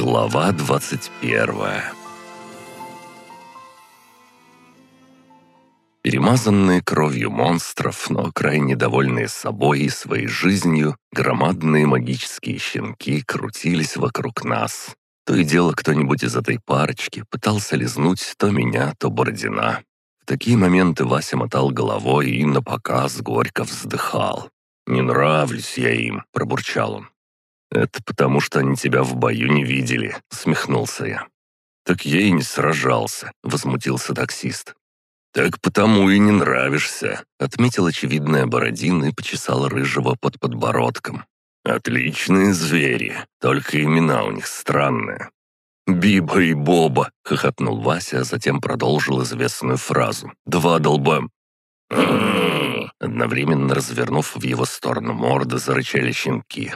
Глава 21 Перемазанные кровью монстров, но крайне довольные собой и своей жизнью, громадные магические щенки крутились вокруг нас. То и дело кто-нибудь из этой парочки пытался лизнуть то меня, то Бородина. В такие моменты Вася мотал головой и напоказ горько вздыхал. «Не нравлюсь я им», — пробурчал он. «Это потому, что они тебя в бою не видели», — смехнулся я. «Так я и не сражался», — возмутился таксист. «Так потому и не нравишься», — отметил очевидная Бородин и почесал рыжего под подбородком. «Отличные звери, только имена у них странные». «Биба и Боба!» — хохотнул Вася, а затем продолжил известную фразу. «Два долба...» Одновременно развернув в его сторону морды, зарычали щенки.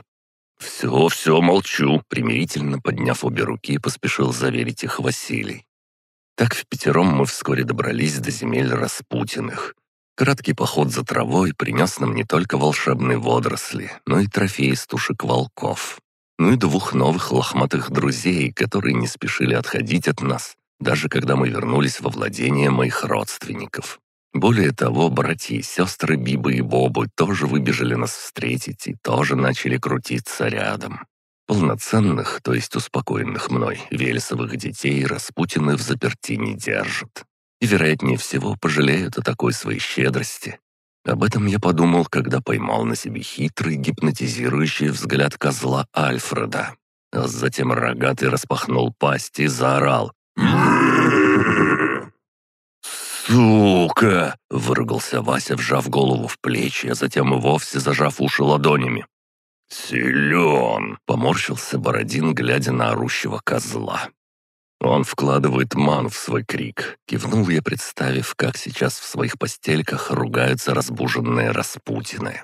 «Все, все, молчу», — примирительно подняв обе руки, поспешил заверить их Василий. Так в пятером мы вскоре добрались до земель Распутиных. Краткий поход за травой принес нам не только волшебные водоросли, но и трофеи из тушек волков. Ну и двух новых лохматых друзей, которые не спешили отходить от нас, даже когда мы вернулись во владение моих родственников. Более того, братья и сестры Бибы и Бобы тоже выбежали нас встретить и тоже начали крутиться рядом. Полноценных, то есть успокоенных мной, Велесовых детей Распутины в заперти не держат. И, вероятнее всего, пожалеют о такой своей щедрости. Об этом я подумал, когда поймал на себе хитрый, гипнотизирующий взгляд козла Альфреда. А затем рогатый распахнул пасть и заорал. «Сука!» — выругался Вася, вжав голову в плечи, а затем и вовсе зажав уши ладонями. «Силен!» — поморщился Бородин, глядя на орущего козла. «Он вкладывает ман в свой крик», — кивнул я, представив, как сейчас в своих постельках ругаются разбуженные Распутины.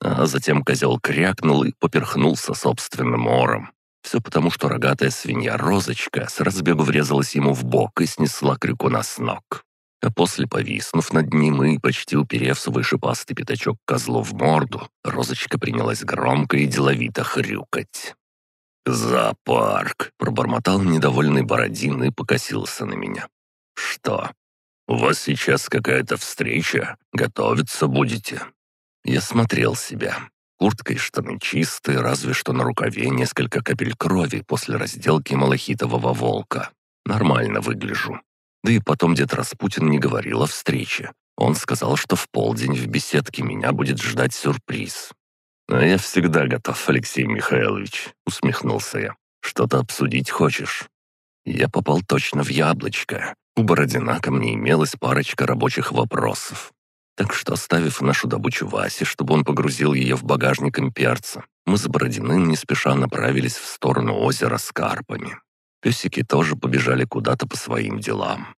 А затем козел крякнул и поперхнулся собственным ором. Все потому, что рогатая свинья Розочка с разбегу врезалась ему в бок и снесла крюкуна с ног а после, повиснув над ним и почти уперев свой шипастый пятачок козлу в морду, Розочка принялась громко и деловито хрюкать. «Зоопарк!» — пробормотал недовольный Бородин и покосился на меня. «Что? У вас сейчас какая-то встреча? Готовиться будете?» Я смотрел себя. Куртка и штаны чистые, разве что на рукаве несколько капель крови после разделки малахитового волка. Нормально выгляжу. Да и потом дед Распутин не говорил о встрече. Он сказал, что в полдень в беседке меня будет ждать сюрприз. «А я всегда готов, Алексей Михайлович», — усмехнулся я. «Что-то обсудить хочешь?» Я попал точно в яблочко. У Бородина ко мне имелась парочка рабочих вопросов. Так что, оставив нашу добычу Васе, чтобы он погрузил ее в багажник имперца, мы с Бородиным не спеша направились в сторону озера с карпами. Песики тоже побежали куда-то по своим делам.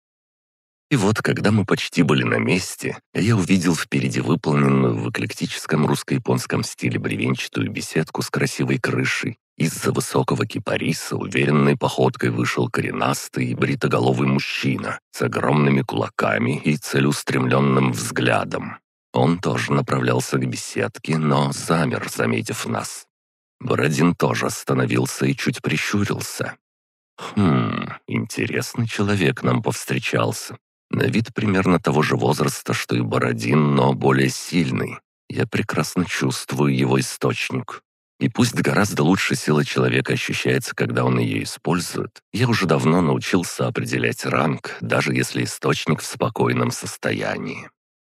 И вот, когда мы почти были на месте, я увидел впереди выполненную в эклектическом русско-японском стиле бревенчатую беседку с красивой крышей. Из-за высокого кипариса уверенной походкой вышел коренастый и бритоголовый мужчина с огромными кулаками и целеустремленным взглядом. Он тоже направлялся к беседке, но замер, заметив нас. Бородин тоже остановился и чуть прищурился. Хм, интересный человек нам повстречался. На вид примерно того же возраста, что и Бородин, но более сильный. Я прекрасно чувствую его источник. И пусть гораздо лучше сила человека ощущается, когда он ее использует, я уже давно научился определять ранг, даже если источник в спокойном состоянии.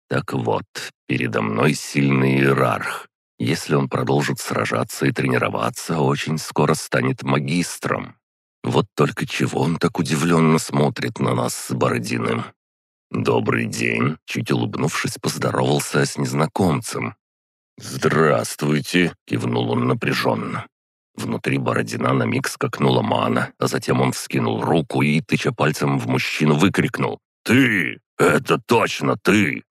Так вот, передо мной сильный иерарх. Если он продолжит сражаться и тренироваться, очень скоро станет магистром. Вот только чего он так удивленно смотрит на нас с Бородиным? «Добрый день», — чуть улыбнувшись, поздоровался с незнакомцем. «Здравствуйте», — кивнул он напряженно. Внутри Бородина на миг скакнула мана, а затем он вскинул руку и, тыча пальцем в мужчину, выкрикнул. «Ты! Это точно ты!»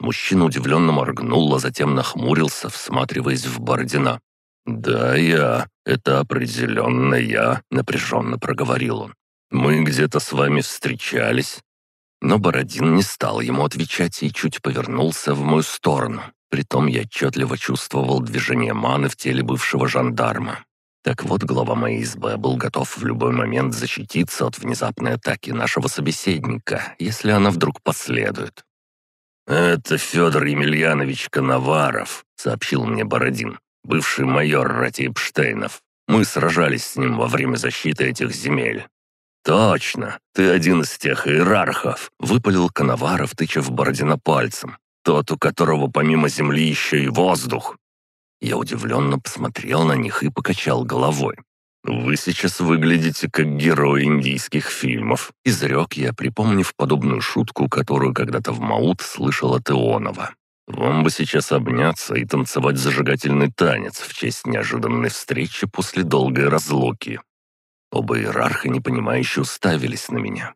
Мужчина удивленно моргнул, а затем нахмурился, всматриваясь в Бородина. «Да, я. Это определенно я», — напряженно проговорил он. «Мы где-то с вами встречались». Но Бородин не стал ему отвечать и чуть повернулся в мою сторону. Притом я отчетливо чувствовал движение маны в теле бывшего жандарма. Так вот, глава моей СБ был готов в любой момент защититься от внезапной атаки нашего собеседника, если она вдруг последует. «Это Федор Емельянович Коноваров», — сообщил мне Бородин, бывший майор Рати Эпштейнов. «Мы сражались с ним во время защиты этих земель». «Точно, ты один из тех иерархов», — выпалил Коноваров, тыча в Бородина пальцем. «Тот, у которого помимо земли еще и воздух». Я удивленно посмотрел на них и покачал головой. «Вы сейчас выглядите как герои индийских фильмов», — изрек я, припомнив подобную шутку, которую когда-то в Маут слышал от Ионова. «Вам бы сейчас обняться и танцевать зажигательный танец в честь неожиданной встречи после долгой разлуки». Оба иерарха непонимающе уставились на меня.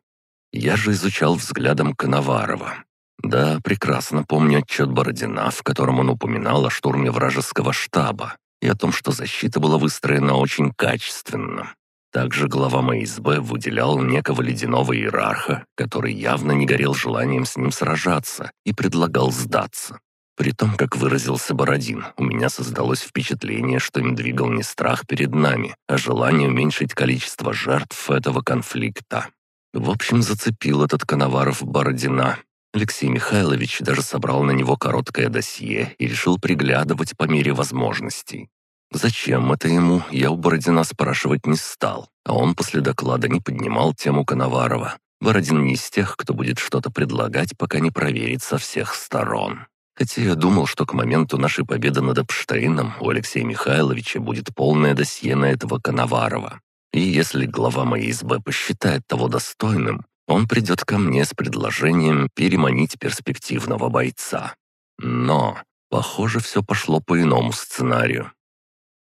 Я же изучал взглядом Коноварова. Да, прекрасно помню отчет Бородина, в котором он упоминал о штурме вражеского штаба и о том, что защита была выстроена очень качественно. Также глава МСБ выделял некого ледяного иерарха, который явно не горел желанием с ним сражаться и предлагал сдаться. При том, как выразился Бородин, у меня создалось впечатление, что им двигал не страх перед нами, а желание уменьшить количество жертв этого конфликта. В общем, зацепил этот Коноваров Бородина. Алексей Михайлович даже собрал на него короткое досье и решил приглядывать по мере возможностей. Зачем это ему, я у Бородина спрашивать не стал, а он после доклада не поднимал тему Коноварова. Бородин не из тех, кто будет что-то предлагать, пока не проверит со всех сторон. Хотя я думал, что к моменту нашей победы над Эпштейном у Алексея Михайловича будет полное досье на этого Коноварова. И если глава моей СБ посчитает того достойным, он придет ко мне с предложением переманить перспективного бойца. Но, похоже, все пошло по иному сценарию.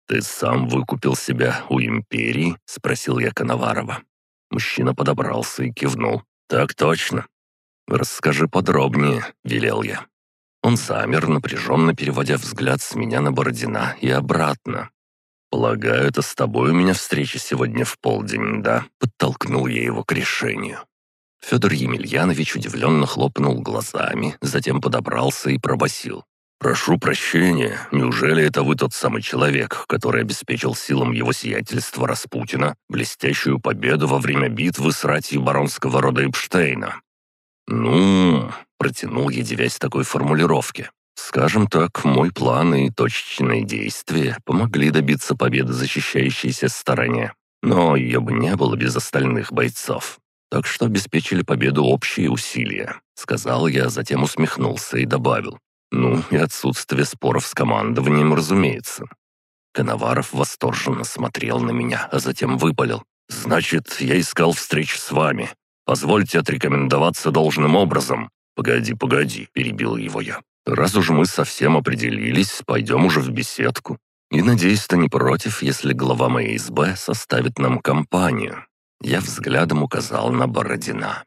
«Ты сам выкупил себя у Империи?» — спросил я Коноварова. Мужчина подобрался и кивнул. «Так точно». «Расскажи подробнее», — велел я. Он замер, напряженно переводя взгляд с меня на Бородина и обратно. «Полагаю, это с тобой у меня встреча сегодня в полдень, да?» Подтолкнул я его к решению. Федор Емельянович удивленно хлопнул глазами, затем подобрался и пробасил: «Прошу прощения, неужели это вы тот самый человек, который обеспечил силам его сиятельства Распутина блестящую победу во время битвы с ратью баронского рода Эпштейна?» «Ну...» — протянул я, девясь такой формулировке. «Скажем так, мой план и точечные действия помогли добиться победы защищающейся стороне. Но ее бы не было без остальных бойцов так что обеспечили победу общие усилия», — сказал я, затем усмехнулся и добавил. «Ну, и отсутствие споров с командованием, разумеется». Коноваров восторженно смотрел на меня, а затем выпалил. «Значит, я искал встречи с вами. Позвольте отрекомендоваться должным образом». «Погоди, погоди», — перебил его я. «Раз уж мы совсем определились, пойдем уже в беседку. И надеюсь, ты не против, если глава моей СБ составит нам компанию». Я взглядом указал на Бородина.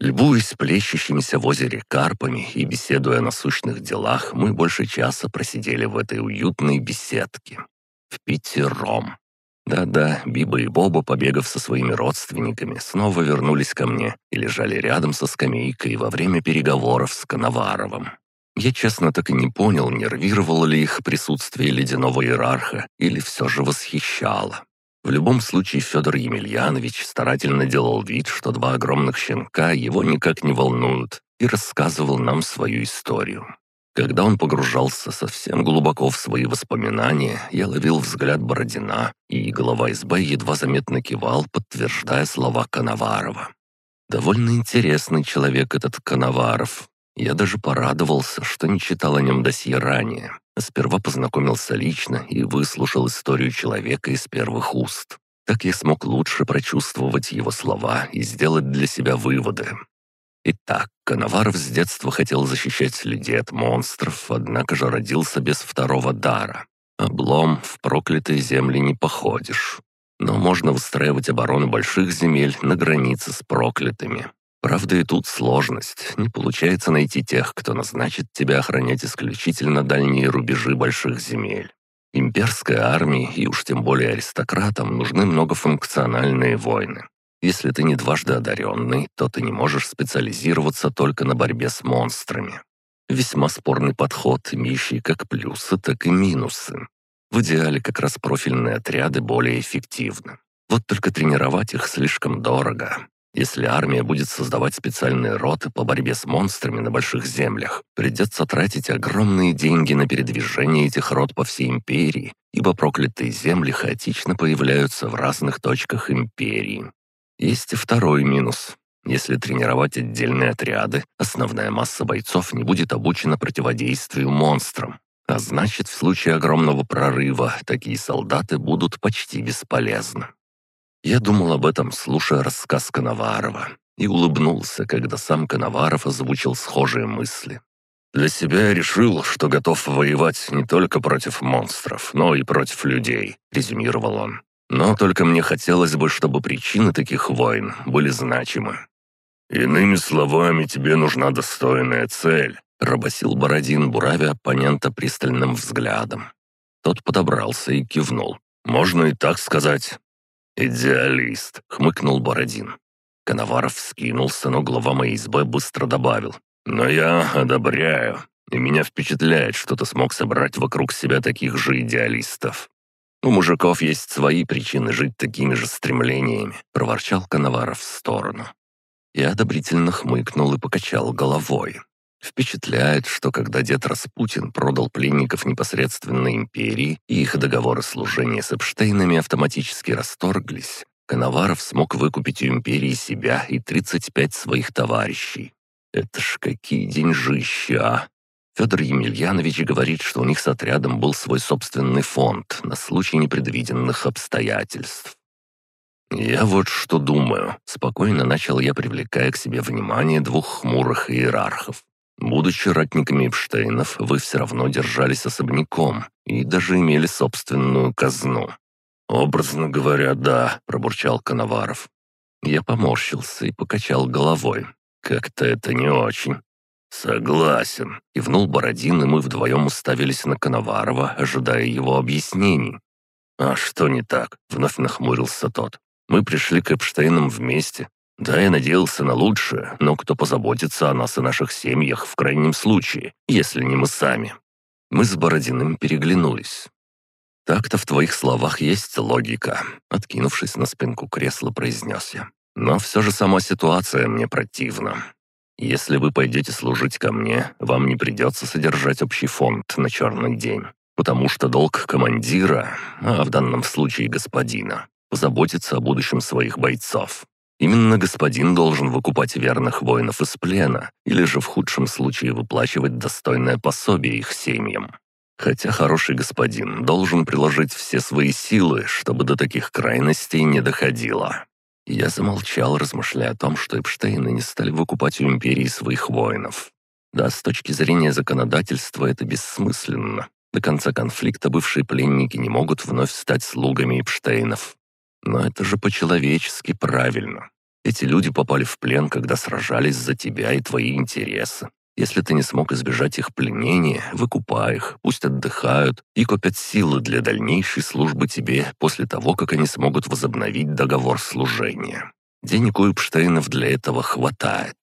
Любуясь плещущимися в озере карпами и беседуя о насущных делах, мы больше часа просидели в этой уютной беседке. В пятером. Да-да, Биба и Боба, побегав со своими родственниками, снова вернулись ко мне и лежали рядом со скамейкой во время переговоров с Коноваровым. Я честно так и не понял, нервировало ли их присутствие ледяного иерарха или все же восхищало. В любом случае Федор Емельянович старательно делал вид, что два огромных щенка его никак не волнуют, и рассказывал нам свою историю. Когда он погружался совсем глубоко в свои воспоминания, я ловил взгляд Бородина, и голова СБ едва заметно кивал, подтверждая слова Коноварова. Довольно интересный человек этот Коноваров. Я даже порадовался, что не читал о нем досье ранее. Сперва познакомился лично и выслушал историю человека из первых уст. Так я смог лучше прочувствовать его слова и сделать для себя выводы. Итак, Коноваров с детства хотел защищать людей от монстров, однако же родился без второго дара. Облом в проклятые земли не походишь. Но можно выстраивать оборону больших земель на границе с проклятыми. Правда, и тут сложность. Не получается найти тех, кто назначит тебя охранять исключительно дальние рубежи больших земель. Имперской армии, и уж тем более аристократам, нужны многофункциональные войны. Если ты не дважды одаренный, то ты не можешь специализироваться только на борьбе с монстрами. Весьма спорный подход, имеющий как плюсы, так и минусы. В идеале как раз профильные отряды более эффективны. Вот только тренировать их слишком дорого. Если армия будет создавать специальные роты по борьбе с монстрами на больших землях, придется тратить огромные деньги на передвижение этих рот по всей империи, ибо проклятые земли хаотично появляются в разных точках империи. Есть и второй минус. Если тренировать отдельные отряды, основная масса бойцов не будет обучена противодействию монстрам. А значит, в случае огромного прорыва такие солдаты будут почти бесполезны. Я думал об этом, слушая рассказ Коноварова, и улыбнулся, когда сам Коноваров озвучил схожие мысли. «Для себя я решил, что готов воевать не только против монстров, но и против людей», — резюмировал он. «Но только мне хотелось бы, чтобы причины таких войн были значимы. «Иными словами, тебе нужна достойная цель», — пробасил Бородин, буравя оппонента пристальным взглядом. Тот подобрался и кивнул. «Можно и так сказать». «Идеалист», — хмыкнул Бородин. Коноваров вскинулся, но глава моей избы быстро добавил. «Но я одобряю, и меня впечатляет, что ты смог собрать вокруг себя таких же идеалистов. У мужиков есть свои причины жить такими же стремлениями», — проворчал Коноваров в сторону. Я одобрительно хмыкнул и покачал головой. Впечатляет, что когда дед Распутин продал пленников непосредственно империи и их договоры служения с Эпштейнами автоматически расторглись, Коноваров смог выкупить у империи себя и 35 своих товарищей. Это ж какие деньжища, а! Федор Емельянович говорит, что у них с отрядом был свой собственный фонд на случай непредвиденных обстоятельств. «Я вот что думаю», — спокойно начал я, привлекая к себе внимание двух хмурых иерархов. «Будучи ратниками Эпштейнов, вы все равно держались особняком и даже имели собственную казну». «Образно говоря, да», — пробурчал Коноваров. Я поморщился и покачал головой. «Как-то это не очень». «Согласен», — кивнул Бородин, и мы вдвоем уставились на Коноварова, ожидая его объяснений. «А что не так?» — вновь нахмурился тот. Мы пришли к Эпштейнам вместе. Да, я надеялся на лучшее, но кто позаботится о нас и наших семьях в крайнем случае, если не мы сами?» Мы с Бородиным переглянулись. «Так-то в твоих словах есть логика», — откинувшись на спинку кресла, произнес я. «Но все же сама ситуация мне противна. Если вы пойдете служить ко мне, вам не придется содержать общий фонд на черный день, потому что долг командира, а в данном случае господина, позаботиться о будущем своих бойцов. Именно господин должен выкупать верных воинов из плена, или же в худшем случае выплачивать достойное пособие их семьям. Хотя хороший господин должен приложить все свои силы, чтобы до таких крайностей не доходило. Я замолчал, размышляя о том, что Эпштейны не стали выкупать у империи своих воинов. Да, с точки зрения законодательства это бессмысленно. До конца конфликта бывшие пленники не могут вновь стать слугами Эпштейнов. Но это же по-человечески правильно. Эти люди попали в плен, когда сражались за тебя и твои интересы. Если ты не смог избежать их пленения, выкупай их, пусть отдыхают и копят силы для дальнейшей службы тебе после того, как они смогут возобновить договор служения. Денег у Эпштейнов для этого хватает.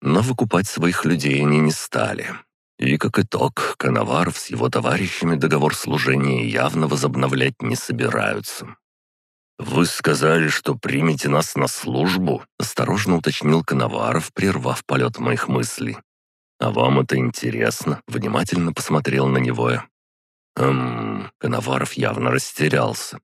Но выкупать своих людей они не стали. И, как итог, Коноваров с его товарищами договор служения явно возобновлять не собираются. «Вы сказали, что примете нас на службу?» — осторожно уточнил Коноваров, прервав полет моих мыслей. «А вам это интересно?» — внимательно посмотрел на него я. «Эм...» — Коноваров явно растерялся.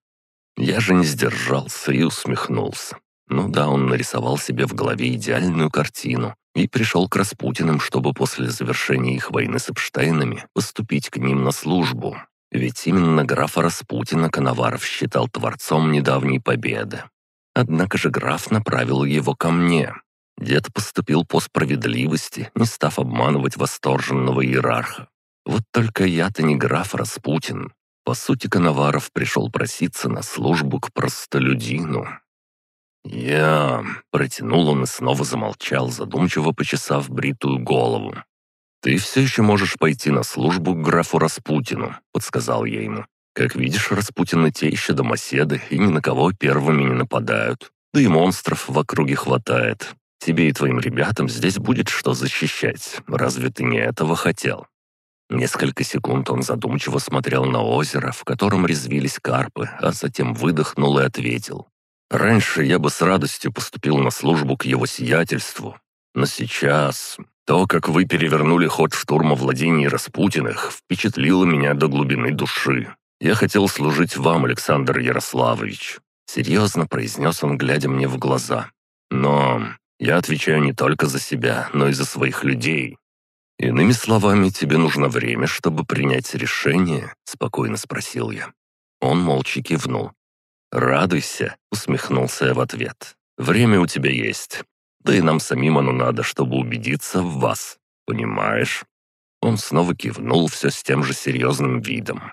Я же не сдержался и усмехнулся. Ну да, он нарисовал себе в голове идеальную картину и пришел к Распутиным, чтобы после завершения их войны с Эпштейнами поступить к ним на службу. Ведь именно графа Распутина Коноваров считал творцом недавней победы. Однако же граф направил его ко мне. Дед поступил по справедливости, не став обманывать восторженного иерарха. Вот только я-то не граф Распутин. По сути, Коноваров пришел проситься на службу к простолюдину. «Я...» — протянул он и снова замолчал, задумчиво почесав бритую голову. «Ты все еще можешь пойти на службу к графу Распутину», — подсказал я ему. «Как видишь, Распутины те еще домоседы и ни на кого первыми не нападают. Да и монстров в округе хватает. Тебе и твоим ребятам здесь будет что защищать. Разве ты не этого хотел?» Несколько секунд он задумчиво смотрел на озеро, в котором резвились карпы, а затем выдохнул и ответил. «Раньше я бы с радостью поступил на службу к его сиятельству, но сейчас то, как вы перевернули ход штурма владений Распутиных, впечатлило меня до глубины души. Я хотел служить вам, Александр Ярославович. Серьезно произнес он, глядя мне в глаза. «Но я отвечаю не только за себя, но и за своих людей. Иными словами, тебе нужно время, чтобы принять решение?» — спокойно спросил я. Он молча кивнул. «Радуйся», — усмехнулся я в ответ. «Время у тебя есть. Да и нам самим оно надо, чтобы убедиться в вас. Понимаешь?» Он снова кивнул все с тем же серьезным видом.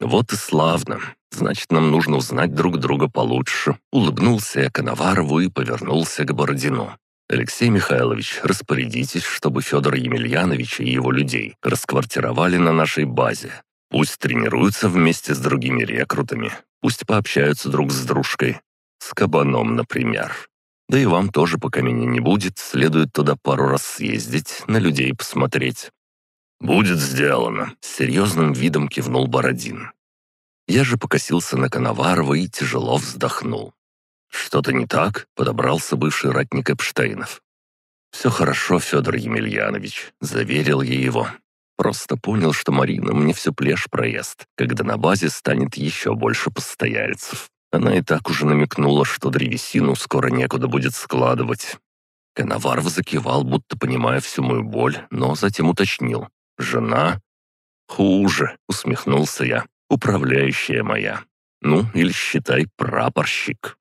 «Вот и славно. Значит, нам нужно узнать друг друга получше». Улыбнулся я Коноварову и повернулся к Бородину. «Алексей Михайлович, распорядитесь, чтобы Федора Емельяновича и его людей расквартировали на нашей базе. Пусть тренируются вместе с другими рекрутами, пусть пообщаются друг с дружкой. С кабаном, например. Да и вам тоже, пока меня не будет, следует туда пару раз съездить, на людей посмотреть. «Будет сделано», — серьезным видом кивнул Бородин. Я же покосился на Коноварова и тяжело вздохнул. «Что-то не так?» — подобрался бывший ратник Эпштейнов. «Все хорошо, Федор Емельянович», — заверил я его. «Просто понял, что Марина мне все плешь проест, когда на базе станет еще больше постояльцев. Она и так уже намекнула, что древесину скоро некуда будет складывать». Коноваров закивал, будто понимая всю мою боль, но затем уточнил. Жена? Хуже, усмехнулся я. Управляющая моя. Ну, или считай прапорщик.